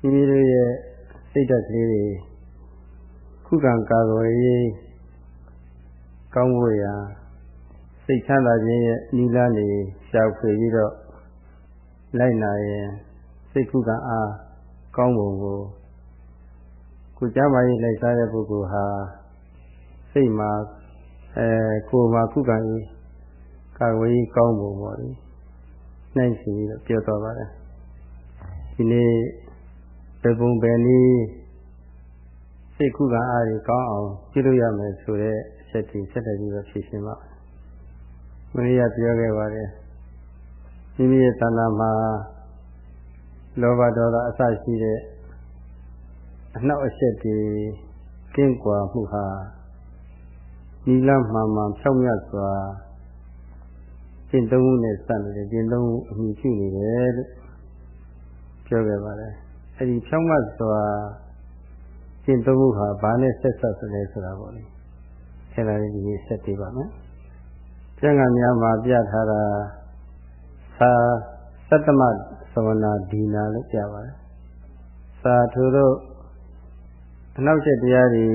မိမိတို့ရဲ့စိတ်ဓာတ်ကလေးတွေခုခံကာကွယ်ရေးကောင်းဖို့ရာစိတ်ချမ်းသာခြင်းရဲ့နိလန်းနေရှာဖွေပြီးတော့လိုက်နာရင်စိတ်ခုခံအားကောင်းပုံကိုကိုကြမ်းပါရေးလိုက်စားတဲ့ပုဂ္ဂိုလ်ဟာစိတ်မှာအဲကိုယ်မှာခုခံရေးကာဝေးကောင်းပုံပေါ့လေနှိုင်းစီပြီးတော့ပြောသွားပါတယ်ဒီနေ့ ဘယ်ပုံဘယ်နည်းစိတ်ခုခံအားကြီးကောင်းအောင်ပြုလုပ်ရမယ်ဆိုတဲ့အချက်ကြီးဆက်လက်ပြီးတော့ဖြည့်ရှင်းပါမင်းရပြောခဲ့ပါတယ်မိမိရဲ့တဏ္ဍာမှာလောဘဒေါသအစရှိတဲ့အနှောက်အယှက်တွေကင်းကွာမှုဟာနီလမှန်မှန်ဖြောင့်မြတ်စွာကျင့်သုံးမှုနဲ့စတယ်ကျင့်သုံးမှုအမှုရှိနေတယ်လို့ပြောခဲ့ပါတယ် အဲဒီဖြောင့်မြတ်စွာကျင့်သုံးမှုဟာဘာနဲ့ဆက်ဆက်သလဲဆိုတာပေါ့လေအဲဒါလေးဒီနေ့ဆက်ပြပါမယ်ကျမ်းဂန်များမှာပြထားတာသာသတ္တမသဝနာဒီနာလို့ပြပါတယ်သာထိုတို့အနောက်ချက်တရားတွေ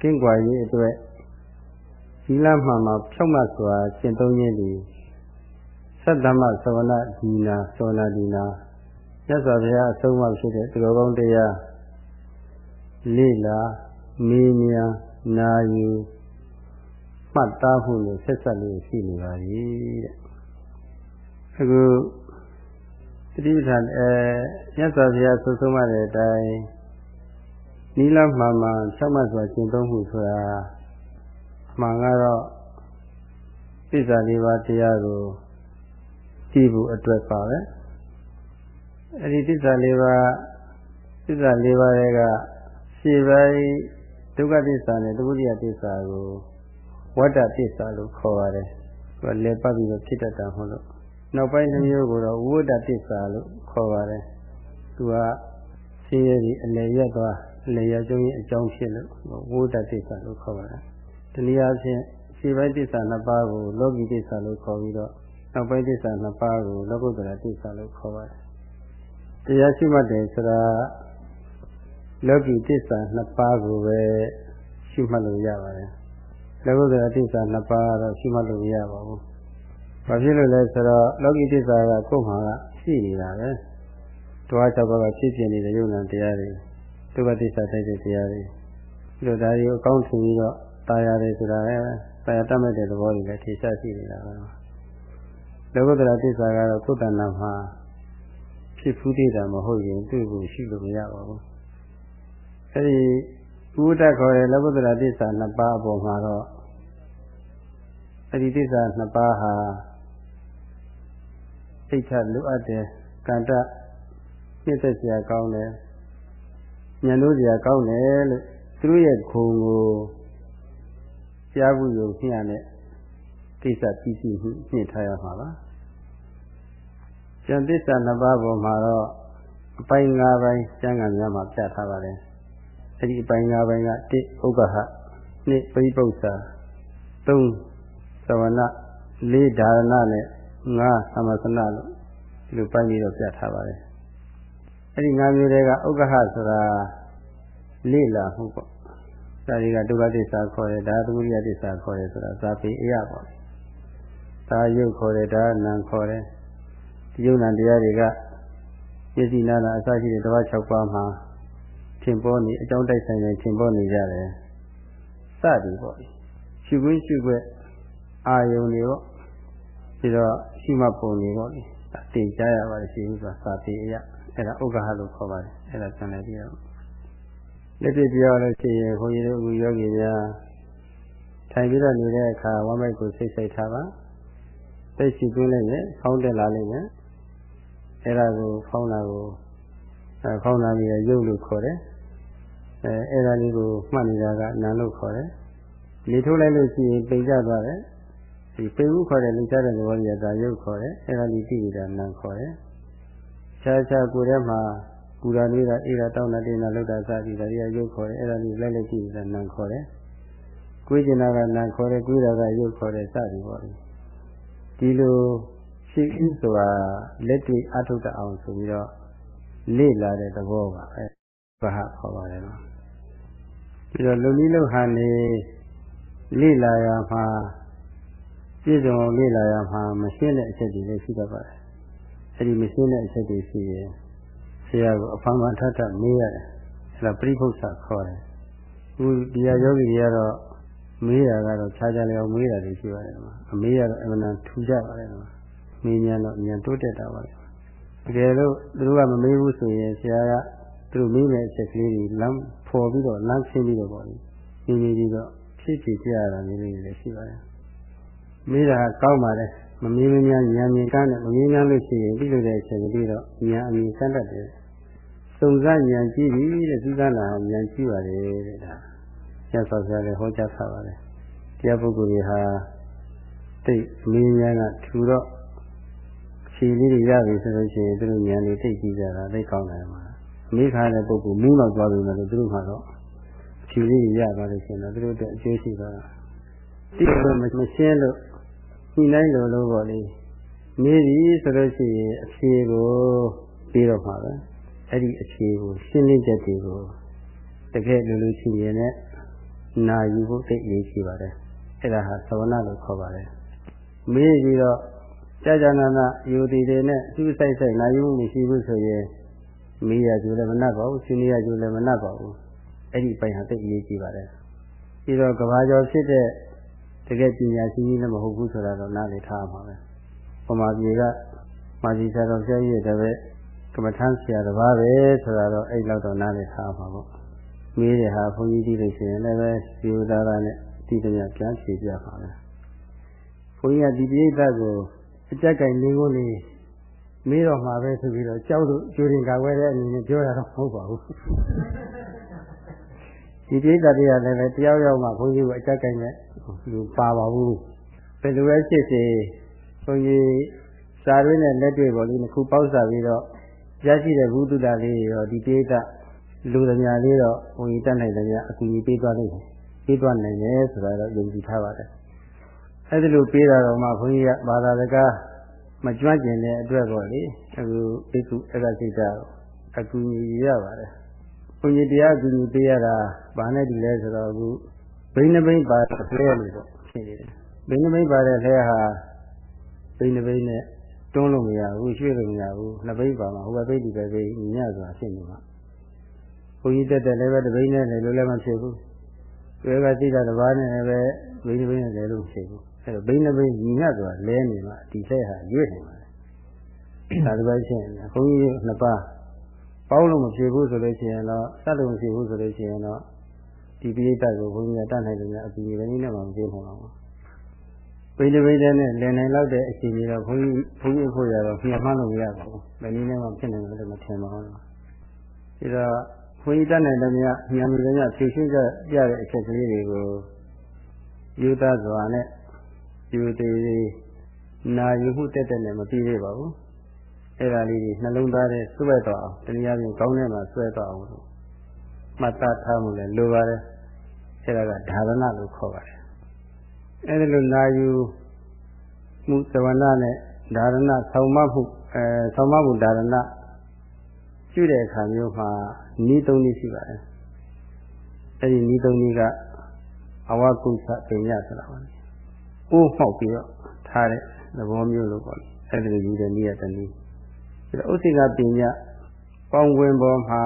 ကင်းကွာရေးအတွက်ဒီလမှမှာဖြောက်မှတ်စွာရှင်းသုံးခြင်းဒီသတ္တမသဝနာဒီနာသဝနာဒီနာ မြတ်စွာဘုရားအဆုံးအမဖြစ်တဲ့သတော်ကောင်းတရားလေးလာမေးမြန်းနာယူမှတ်သားမှုနဲ့ဆက်ဆက်လို့ရှိနေပါပြီတဲ့အခုတတိပဌာန်အဲမြတ်စွာဘုရားဆုံးဆုံးမတဲ့အတိုင်းနီလမှန်မှန်ဖြောက်မှတ်စွာကျင့်သုံးမှုဆိုတာအမှန်ကတော့သစ္စာလေးပါးတရားကိုကြည့်ဖို့အတွက်ပါပဲ အဲဒီသစ္စာလေးပါးသစ္စာလေးပါးတွေကရှေ့ပိုင်းဒုက္ခသစ္စာနဲ့ဒုက္ခသစ္စာကိုဝတ္တသစ္စာလို့ခေါ်ပါတယ်သူကလည်းပတ်ပြီးတော့ဖြစ်တတ်တာမဟုတ်လို့နောက်ပိုင်းတစ်မျိုးကိုတော့ဝိတ္တသစ္စာလို့ခေါ်ပါတယ်သူကဆင်းရဲဒီအလယ်ရက်သွားအလယ်ရက်ကျုံးရဲ့အကြောင်းဖြစ်လို့ဝိတ္တသစ္စာလို့ခေါ်ပါတယ်တနည်းအားဖြင့်ရှေ့ပိုင်းသစ္စာနှစ်ပါးကိုလောကီသစ္စာလို့ခေါ်ပြီးတော့နောက်ပိုင်းသစ္စာနှစ်ပါးကိုလောကုတ္တရာသစ္စာလို့ခေါ်ပါတယ် တရားရှိမှတ်တယ်ဆိုတာလောကီသစ္စာနှစ်ပါးကိုပဲရှိမှတ်လို့ရပါတယ်လောကုတ္တရာသစ္စာနှစ်ပါးတော့ရှိမှတ်လို့မရပါဘူးဘာဖြစ်လို့လဲဆိုတော့လောကီသစ္စာကကိုယ်မှာကရှိနေတာပဲတွား၆ပါးကဖြစ်ပြနေတဲ့ယုံနာတရားတွေဒုက္ခသစ္စာတိုက်တဲ့တရားတွေဒီလိုဒါတွေအကောင်းထင်ပြီးတော့ตายရတယ်ဆိုတာလည်းตายတတ်မဲ့တဲ့သဘောတွေလည်းထေရှားရှိနေတာပဲလောကုတ္တရာသစ္စာကတော့သုတ္တနာမှာ ဖြစ်ဖူးသေးတာမဟုတ်ရင်တွေ့ဖို့ရှိလို့မရပါဘူးအဲဒီဘုဒ္ဓခေါ်တဲ့လောကုတ္တရာသစ္စာနှစ်ပါးအပေါ်မှာတော့အဲဒီသစ္စာနှစ်ပါးဟာစိတ်ထလိုအပ်တယ်ကန္တပြည့်သက်စရာကောင်းတယ်ဉာဏ်လို့စရာကောင်းတယ်လို့သူတို့ရဲ့ခုံကိုကြားဘူးယုံဖြင့်ရတဲ့ကိစ္စပြီးစီမှုနှင့်ထားရမှာပါ ကျန်သစ္စာနှစ်ပါးပေါ်မှာတော့အပိုင်း၅ပိုင်းကျမ်းဂန်များမှာပြထားပါတယ်အဲ့ဒီအပိုင်း၅ပိုင်းက1ဥက္ကဟ2ပရိပု္ပ္ပာ3သဝနာ4ဒါရဏနဲ့5သမသနာလို့ဒီလိုပိုင်းပြီးတော့ပြထားပါတယ်အဲ့ဒီ၅မျိုးတွေကဥက္ကဟဆိုတာလေ့လာမှုပေါ့ဒါတွေကဒုက္ခသစ္စာခေါ်တယ်ဒါသမုဒယသစ္စာခေါ်တယ်ဆိုတာဇာပေအရာပေါ့ဒါယုတ်ခေါ်တယ်ဒါနံခေါ်တယ် ဒီယုံနံတရားတွေကပစ္စည်းနာနာအစရှိတဲ့တဝါ6ပါးမှာထင်ပေါ်နေအကြောင်းတိုက်ဆိုင်နေထင်ပေါ်နေကြတယ်စသည်ပေါ့ရှုခွင့်ရှုခွက်အာယုန်တွေပေါ့ပြီးတော့ရှိမှပုံတွေပေါ့တင်ကြရပါတယ်ရှိဘူးဆိုတာစာပေအရာအဲ့ဒါဥက္ကဟလို့ခေါ်ပါတယ်အဲ့ဒါဆံလိုက်ပြီးတော့လက်ပြပြောလို့ရှိရင်ခွန်ကြီးတို့အခုယောဂီများထိုင်ပြီးတော့နေတဲ့အခါဝမ်းမိုက်ကိုစိတ်စိတ်ထားပါသိရှိသွင်းလိုက်ရင်ဖောင်းတက်လာလိမ့်မယ် အဲ့ဒါကိုဖောင်းတာကိုအဲဖောင်းတာပြီးရုပ်လို့ခေါ်တယ်အဲအဲ့ဒါလေးကိုမှတ်နေတာကနာလို့ခေါ်တယ်လေထိုးလိုက်လို့ရှိရင်ပိန်ကျသွားတယ်ဒီပိန်မှုခေါ်တဲ့လူချတဲ့သဘောကြီးကဒါရုပ်ခေါ်တယ်အဲ့ဒါလေးသိနေတာနာခေါ်တယ်ခြားခြားကိုယ်ထဲမှာပူရာလေးတာအေးတာတောင်းတာတင်းတာလောက်တာစသည်ဒါတွေကရုပ်ခေါ်တယ်အဲ့ဒါလေးလိုက်လိုက်ကြည့်နေတာနာခေါ်တယ်ကိုယ်ကျင်တာကနာခေါ်တယ်ကိုယ်တာကရုပ်ခေါ်တယ်စသည်ပေါ့လေဒီလို ရှိဥစွာလက်တွေ့အထုတ်တအောင်ဆိုပြီးတော့လေ့လာတဲ့သဘောပါပဲဘာဟာခေါ်ပါတယ်နော်ပြီးတော့လူနည်းလောက်ဟာနေလေ့လာရမှာပြည့်စုံအောင်လေ့လာရမှာမရှင်းတဲ့အချက်တွေလည်းရှိတတ်ပါတယ်အဲဒီမရှင်းတဲ့အချက်တွေရှိရင်ဆရာကအဖမ်းဖမ်းထထမေးရတယ်အဲဒါပြိပု္ပ္ပာခေါ်တယ်ခုဒီဟာယောဂီတွေကတော့မေးတာကတော့ခြားခြားလည်းအောင်မေးတာတွေရှိပါတယ်မှာအမေးကတော့အမှန်တန်ထူကြပါတယ်မှာ မေးမြန်တော့မြန်တိုးတက်တာပါလေတကယ်လို့သူတို့ကမမေးဘူးဆိုရင်ဆရာကသူတို့မေးမယ့်အချက်ကလေးတွေလမ်းဖော်ပြီးတော့လမ်းရှင်းပြီးတော့ပေါ့လေနေနေပြီးတော့ဖြည့်ဖြည့်ပြရတာမျိုးလေးတွေလည်းရှိပါတယ်မေးတာကောင်းပါတယ်မမေးမများဉာဏ်မြင်ကန်းနဲ့မမေးများလို့ရှိရင်ပြီးလို့တဲ့အချိန်ပြီးတော့ဉာဏ်အမြင်ကန်းတတ်တယ်စုံစမ်းဉာဏ်ကြည့်ပြီတဲ့စူးစမ်းလာဉာဏ်ကြည့်ပါတယ်တဲ့ဒါရသော်ဆရာလည်းဟောကြားထားပါတယ်တရားပုဂ္ဂိုလ်တွေဟာတိတ်မင်းများကထူတော့ ခြေလေးတွေရပြီဆိုလို့ရှိရင်သူတို့ဉာဏ်လေးတိတ်ကြည့်ကြတာသိကောင်းတယ်မှာအမိခါတဲ့ပုဂ္ဂိုလ်မူးတော့သွားပြီမယ်လို့သူတို့မှတော့ခြေလေးတွေရသွားလို့ရှိရင်တော့သူတို့အတွက်အကျိုးရှိသွားတာတိတ်လို့မရှင်းလို့ညှိနှိုင်းလို့လို့ပေါ့လေနေပြီဆိုလို့ရှိရင်အဖြေကိုပြီးတော့မှာပဲအဲ့ဒီအဖြေကိုရှင်းလင်းချက်တွေကိုတကယ်လူလူချင်းရင်နဲ့နာယူဖို့သိအရေးကြီးပါတယ်အဲ့ဒါဟာသဝနာလို့ခေါ်ပါတယ်မေးပြီးတော့ ကြာကြာနာနာယူတည်တယ်နဲ့သူ့ဆိုင်ဆိုင်နာယူမှုမရှိဘူးဆိုရင်မေးရကြလည်းမနှက်ပါဘူးရှင်ရကြလည်းမနှက်ပါဘူးအဲ့ဒီပိုင်ဟာသိအရေးကြီးပါတယ်ပြီးတော့ကဘာကျော်ဖြစ်တဲ့တကယ်ပညာရှိကြီးလည်းမဟုတ်ဘူးဆိုတာတော့နားလည်ထားပါမယ်ပမာပြေကမာစီဆရာတော်ဆရာကြီးရဲ့တပည့်ကမ္မထမ်းဆရာတစ်ပါးပဲဆိုတာတော့အဲ့လောက်တော့နားလည်ထားပါပေါ့မေးတယ်ဟာဘုန်းကြီးကြည့်လို့ရှိရင်လည်းပဲဒီဥဒါရနဲ့ဒီတည်းပြန်ဖြေပြပါမယ်ဘုန်းကြီးကဒီပိဋကကို အကြက်ကင်လေးကိုလေးမေးတော့မှာပဲဆိုပြီးတော့ကြောက်လို့ကျိုးရင်ကာဝဲတဲ့အနေနဲ့ပြောတာတော့မဟုတ်ပါဘူးဒီပိဋကတရားလည်းပဲတယောက်ယောက်မှဘုန်းကြီးကအကြက်ကင်နဲ့လူပါပါဘူးဘယ်လိုပဲဖြစ်စေဘုန်းကြီးစာရင်းနဲ့လက်တွေ့ပေါ်လေးတစ်ခုပေါက်စားပြီးတော့ရရှိတဲ့ဘုဒ္ဓတာလေးရောဒီပိဋကလူသမားလေးတော့ဘုန်းကြီးတတ်နိုင်တယ်များအကူကြီးပေးသွားလိမ့်မယ်ပေးသွားနိုင်တယ်ဆိုတာတော့ယုံကြည်ထားပါတယ် အဲ့ဒီလိုပေးတာတော့မှဘုန်းကြီးကဘာသာစကားမကြွကျင်တဲ့အတွက်ပေါ့လေအခုဘိက္ခုအဲ့ဒါစိတ်ဓာတ်အကူကြီးရပါတယ်ဘုန်းကြီးတရားအကူကြီးပေးရတာဘာနဲ့ဒီလဲဆိုတော့အခုဘိန်းနှဘိန်းပါလဲလို့ပေါ့ဖြစ်နေတယ်ဘိန်းနှဘိန်းပါတဲ့လဲဟာဘိန်းနှဘိန်းနဲ့တွန်းလို့မရဘူးရွှေ့လို့မရဘူးနှစ်ဘိန်းပါမှာဟိုဘက်ဘိန်းဒီဘက်ဘိန်းညဆိုတာဖြစ်နေမှာဘုန်းကြီးတက်တဲ့လည်းပဲတဘိန်းနဲ့လည်းလို့လည်းမဖြစ်ဘူးဘယ်ကသိတာတစ်ပါးနဲ့လည်းပဲဘိန်းနှဘိန်းနဲ့လည်းလို့ဖြစ်ဘူး အဲတော့ဘိန်းနှဘိန်းညဆိုတာလဲနေမှာဒီဆက်ဟာရွေ့နေမှာဒါတစ်ပါးရှင်းနေဘုန်းကြီးနှစ်ပါးပေါင်းလို့မဖြစ်ဘူးဆိုလို့ရှိရင်တော့စက်လို့မဖြစ်ဘူးဆိုလို့ရှိရင်တော့ဒီပိဋကကိုဘုန်းကြီးကတတ်နိုင်တယ်များအပူကြီးလည်းနည်းနဲ့မှမပြေနိုင်ပါဘူး။ပိဋကပိဋကနဲ့လည်နိုင်လောက်တဲ့အချိန်ကြီးတော့ဘုန်းကြီးဘုန်းကြီးဖို့ရတော့မျှမှန်းလို့မရပါဘူး။ဘယ်နည်းနဲ့မှဖြစ်နိုင်တယ်လို့မထင်ပါဘူး။ဒါတော့ဘုန်းကြီးတတ်နိုင်တယ်များညံလို့များဖြည့်ရှင်းကြပြတဲ့အချက်ကလေးတွေကိုယူသားစွာနဲ့ ယူသေးနာယူမှုတက်တက်နဲ့မပြီးသေးပါဘူး။အဲ့ဒါလေးတွေနှလုံးသားထဲစွဲတော့အောင်တနည်းအားဖြင့်ကောင်းထဲမှာစွဲတော့အောင်လို့မှတ်သားထားမှုလည်းလိုပါတယ်။အဲ့ဒါကဓာရဏလို့ခေါ်ပါတယ်အဲ့ဒီလိုနာယူမှုသဝနာနဲ့ဓာရဏဆောင်းမမှုအဲဆောင်းမမှုဓာရဏပြုတဲ့အခါမျိုးမှာဤသုံးနည်းရှိပါတယ်အဲ့ဒီဤသုံးနည်းကအဝကုသပညာဆိုတာပါ အိုးပေါက်ပြီးတော့ထားတဲ့သဘောမျိုးလို့ပေါ့အဲ့ဒီလိုယူတဲ့နည်းရတဲ့နည်းဒါဥစ္စေကပညာပေါင်းဝင်ပေါ်မှာ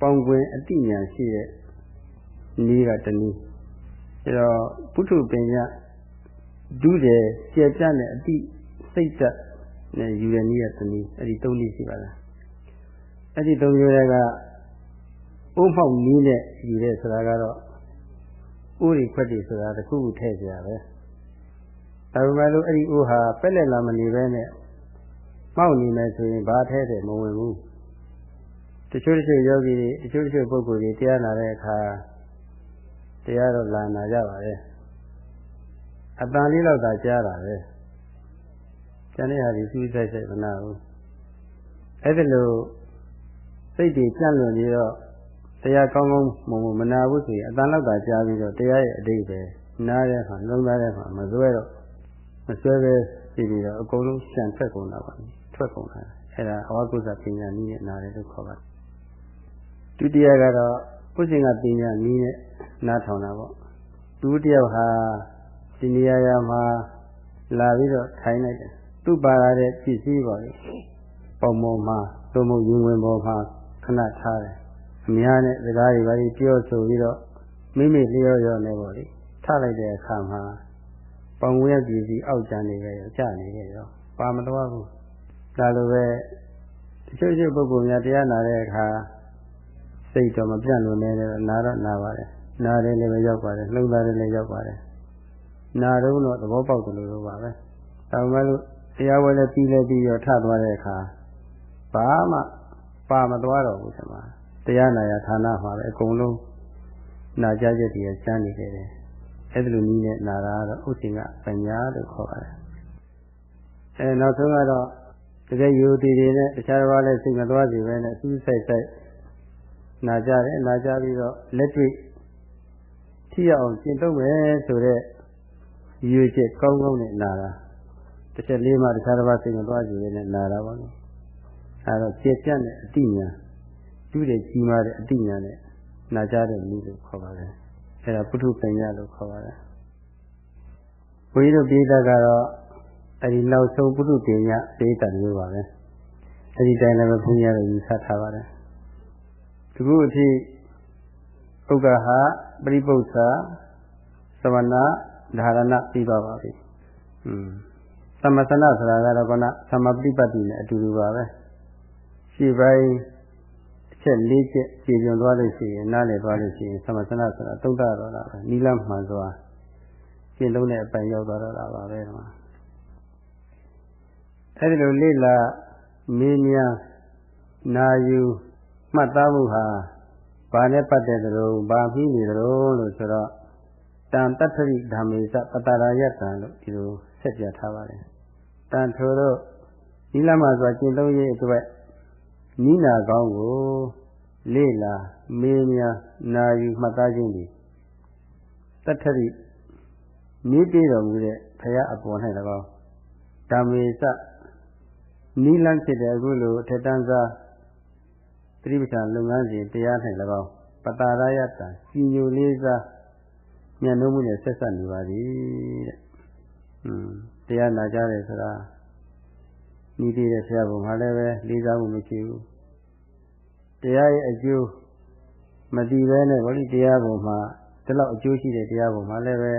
ပေါင်းဝင်အတိညာရှိတဲ့နည်းကတနည်းအဲတော့ပုထုပင်ညဒုတယ်ကျေပြတ်နဲ့အတိစိတ်သက်နဲ့ယူရနည်းကတနည်းအဲဒီသုံးနည်းရှိပါလားအဲဒီသုံးမျိုးတွေကအိုးမောက်နည်းနဲ့ယူတဲ့ဆိုတာကတော့ဥရိခွက်တိဆိုတာတခုခုထည့်ကြရပဲ ဒါပေမဲ့လို့အဲ့ဒီဥဟာပက်လက်လာမနေပဲနဲ့မောက်နေမယ်ဆိုရင်ဘာထဲတယ်မဝင်ဘူးတချို့တချို့ယောဂီတွေတချို့တချို့ပုဂ္ဂိုလ်တွေတရားနာတဲ့အခါတရားတော့လာနာကြပါရဲ့အတန်လေးတော့သာကြားတာပဲကျန်တဲ့ဟာဒီစူးစိုက်စိုက်မနာဘူးအဲ့ဒါလို့စိတ်တွေကြန့်လွန်ပြီးတော့တရားကောင်းကောင်းမုံမမနာဘူးဆိုရင်အတန်လောက်သာကြားပြီးတော့တရားရဲ့အတိတ်ပဲနားတဲ့ခါလုံးသားတဲ့ခါမစွဲတော့မ စွဲပဲပြီးပြီးတော့အကုန်လုံးရှံထွက်ကုန်တာပါထွက်ကုန်တာအဲ့ဒါအဝကုသပညာနည်းနဲ့နာတယ်လို့ခေါ်ပါတယ်ဒုတိယကတော့ပုစင်ကပညာနည်းနဲ့နားထောင်တာပေါ့ဒုတိယဟာဒီနေရာရာမှာလာပြီးတော့ထိုင်လိုက်တယ်သူ့ပါရတဲ့ပစ္စည်းပေါ့လေပုံမမှာသို့မဟုတ်ရင်ဝင်ပေါ်မှာခဏထားတယ်အများနဲ့စကားတွေပါပြီးပြောဆိုပြီးတော့မိမိလျော့ရော့နေပေါ့လေထားလိုက်တဲ့အခါမှာ ပုံဝဲပစ္စည်းအောက်ကျန်နေကြရောကြာနေကြရောပါမတော်ဘူးဒါလိုပဲတချို့ချို့ပုဂ္ဂိုလ်များတရားနာတဲ့အခါစိတ်တော့မပြတ်လို့နေတယ်နာတော့နာပါတယ်နာတယ်လည်းပဲရောက်ပါတယ်လှုပ်သားတယ်လည်းရောက်ပါတယ်နာတော့တော့သဘောပေါက်တယ်လို့ပါပဲဒါမှမဟုတ်တရားဝဲလည်းပြီးလည်းပြီးရောထသွားတဲ့အခါဘာမှပါမသွားတော့ဘူးဆရာတရားနာရဌာနမှာပဲအကုန်လုံးနာကြချက်တွေကျမ်းနေတယ် အဲ့ဒီလိုနည်းနဲ့နာတာကတော့ဥစဉ်ကပညာလို့ခေါ်ပါတယ်အဲနောက်ဆုံးကတော့တကယ်ယူတည်တည်နဲ့တခြားဘာလဲစိတ်မသွားစီပဲနဲ့စူးစိုက်စိုက်နာကြတယ်နာကြပြီးတော့လက်တွေ့ထိရအောင်ကျင့်သုံးမယ်ဆိုတော့ယူချက်ကောင်းကောင်းနဲ့နာတာတစ်ချက်လေးမှတခြားတစ်ပါးစိတ်မသွားစီပဲနဲ့နာတာပါလို့အဲတော့ပြည့်ပြတ်တဲ့အတိညာတူးတဲ့ကြီးမားတဲ့အတိညာနဲ့နာကြတဲ့နည်းလို့ခေါ်ပါတယ် အဲဒါပုထုပညာလို့ခေါ်ပါတယ်ဘုန်းကြီးတို့ပြည်သက်ကတော့အဲဒီနောက်ဆုံးပုထုပညာသိတတ်မျိုးပါပဲအဲဒီတိုင်းလည်းဘုန်းကြီးကတော့ယူဆထားပါတယ်ဒီခုအထိဥက္ကဟာပရိပု္ပ္ပာသမဏဓာရဏပြီးပါပါပြီ။อืมသမသနာဆိုတာကတော့ကသမပฏิပတ်တိနဲ့အတူတူပါပဲ။ရှေ့ပိုင်းအ ချက်၄ချက်ကြည်ပြွန်သွားလို့ရှိရင်နားလည်သွားလို့ရှိရင်သမသနာဆိုတာသုံးတာတော့တာပဲ။နီလမှန်စွာရှင်းလုံးတဲ့အပိုင်ရောက်သွားတော့တာပါပဲဒီမှာ။အဲဒီလိုလေ့လာမင်းများနာယူမှတ်သားမှုဟာဘာနဲ့ပတ်သက်သလိုဘာပြီးနေသလိုလို့ဆိုတော့တန်တတ္ထရိဓမ္မေသပတ္တရာယတံလို့ဒီလိုဆက်ပြထားပါတယ်။တန်ထိုတို့ဒီလမှာဆိုကျင့်သုံးရေးအတွက် နိနာကောင်းကိုလေ့လာမေးမြနာယူမှတ်သားခြင်းဒီတတ္ထရိနိတိတော်မူတဲ့ဘုရားအပေါ်၌၎င်းဓမ္မေသနိလန်းဖြစ်တဲ့အခုလိုအထက်တန်းစားသတိပဋ္ဌာန်လုပ်ငန်းစဉ်တရား၌၎င်းပတာရယတံစီညိုလေးစားမျက်နှာမှုနဲ့ဆက်ဆက်နေပါသည်တဲ့။อืมတရားနာကြတယ်ဆိုတာဤတည်တဲ့ဆရာဘုံမှာလည်းပဲလေးစားမှုမရှိဘူး။ တရားရဲ့အကျိုးမတည်ပဲနဲ့ဗောလေတရားဘုံမှာဒီလောက်အကျိုးရှိတဲ့တရားဘုံမှာလည်းပဲ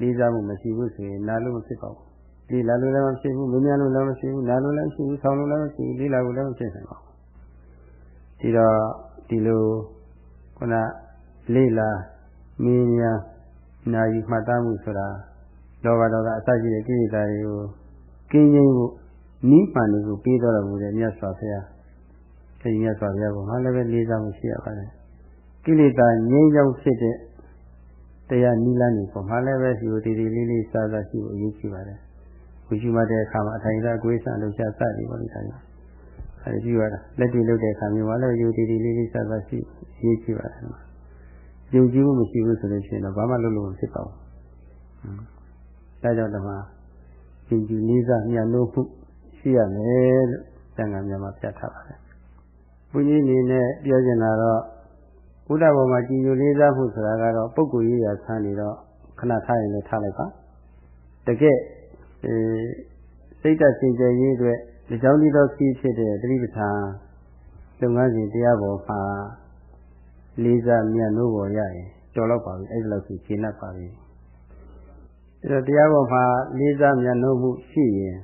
လေးစားမှုမရှိဘူးဆိုရင်နာလို့မဖြစ်ပါဘူး။ဒီလာလို့လည်းမဖြစ်ဘူး၊မမြင်လို့လည်းမရှိဘူး၊နာလို့လည်းမရှိဘူး၊ဆောင်းလို့လည်းမရှိဘူး၊လေးလာလို့လည်းမဖြစ်နိုင်ပါဘူး။ဒီတော့ဒီလိုခုနလေးလာမင်းများနာယူမှတ်သားမှုဆိုတာလောဘဒေါသအစရှိတဲ့ကိလေသာတွေကိုကင်းငြိမ်းဖို့နိဗ္ဗာန်ကိုပြီးတော်မူတဲ့မြတ်စွာဘုရား အဲဒီမြတ်စွာဘုရားကမှလည်းပဲလေးစားမှုရှိရပါတယ်ကိလေသာငြိမ်းချမ်းဖြစ်တဲ့တရားနိလန်းကိုမှလည်းပဲရှိဖို့တည်တည်လေးလေးစားစားရှိဖို့အရေးကြီးပါတယ်ဝိရှိမတဲ့အခါမှာအထိုင်သာကိုယ်ဆန်လို့ရှားစသည်ပါလိမ့်တယ်အဲဒီကြည့်ရတာလက်တွေ့လုပ်တဲ့အခါမျိုးမှာလည်းယူတည်တည်လေးလေးစားစားရှိရေးကြည့်ပါတယ်ယုံကြည်မှုမရှိဘူးဆိုလို့ရှိရင်တော့ဘာမှလုပ်လို့မဖြစ်ပါဘူး။ဒါကြောင့်တမယုံကြည်လေးစားမြတ်လို့မှုရှိရမယ်လို့သံဃာများမှာပြထားပါတယ်။ ဘုန်းကြီးအနေနဲ့ပြောချင်တာတော့ဘုရားဘောမှာကြည်ညိုလေးစားမှုဆိုတာကတော့ပုဂ္ဂိုလ်ရေးရာဆန်းနေတော့ခဏထားရင်လည်းထားလိုက်ပါ။တကယ်အဲစိတ်တစင်ကြယ်ရေးအတွက်ဒီကြောင့်ဒီတော့စီးဖြစ်တဲ့တိပဋ္ဌာန်လုပ်ငန်းစဉ်တရားပေါ်မှာလေးစားမြတ်လို့ပေါ်ရရင်ကြော်တော့ပါပြီအဲ့ဒီလောက်ရှိရှင်းတတ်ပါပြီအဲ့တော့တရားပေါ်မှာလေးစားမြတ်လို့မှုရှိရင်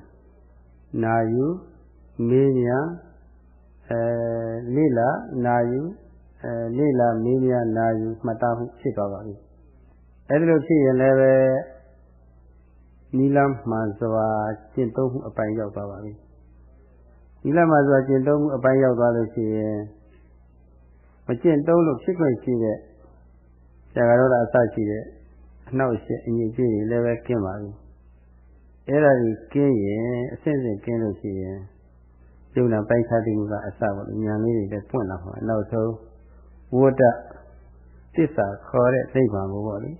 နာယူမေးမြ အဲလိလာနာယူအဲလိလာမေးမြနာယူမှတ်သားမှုဖြစ်သွားပါပြီအဲ့ဒီလိုဖြစ်ရင်လည်းပဲနီလမှန်စွာကျင့်သုံးမှုအပိုင်းရောက်သွားပါပြီနီလမှန်စွာကျင့်သုံးမှုအပိုင်းရောက်သွားလို့ရှိရင်မကျင့်သုံးလို့ဖြစ်ခွင့်ရှိတဲ့ဇာကရောဓအစရှိတဲ့အနောက်ရှက်အငြိကြီးတွေလည်းပဲကျင့်ပါပြီအဲ့ဒါကြီးကျင်းရင်အစစ်စစ်ကျင်းလို့ရှိရင် ယုံနာပိုင်းခြားသိမှုကအစပေါ့ဉာဏ်လေးတွေလည်းပွင့်လာမှာနောက်ဆုံးဝတ္တသစ္စာခေါ်တဲ့သိပ္ပံကိုပေါ့လေ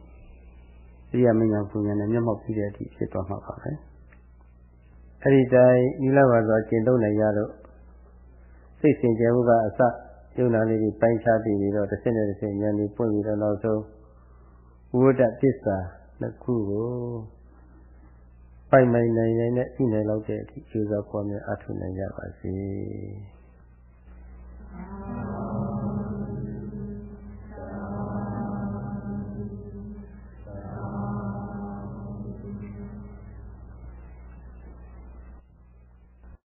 သိရမဉာဏ်ပူဉာဏ်နဲ့မျက်မှောက်ပြီးတဲ့အထိဖြစ်သွားမှာပါပဲအဲ့ဒီတိုင်ဤလဘစွာကျင့်သုံးနိုင်ရတော့စိတ်စင်ကြယ်မှုကအစယုံနာလေးတွေပိုင်းခြားသိပြီးတော့တစ်ဆင့်နဲ့တစ်ဆင့်ဉာဏ်လေးပွင့်ပြီးတော့နောက်ဆုံးဝတ္တသစ္စာနှစ်ခုကို ပိုင်ပိုင်နိုင်နိုင်နဲ့ရှိနိုင်လောက်တဲ့အထိကျေးဇူးပွားများအထုနိုင်ကြပါစေ။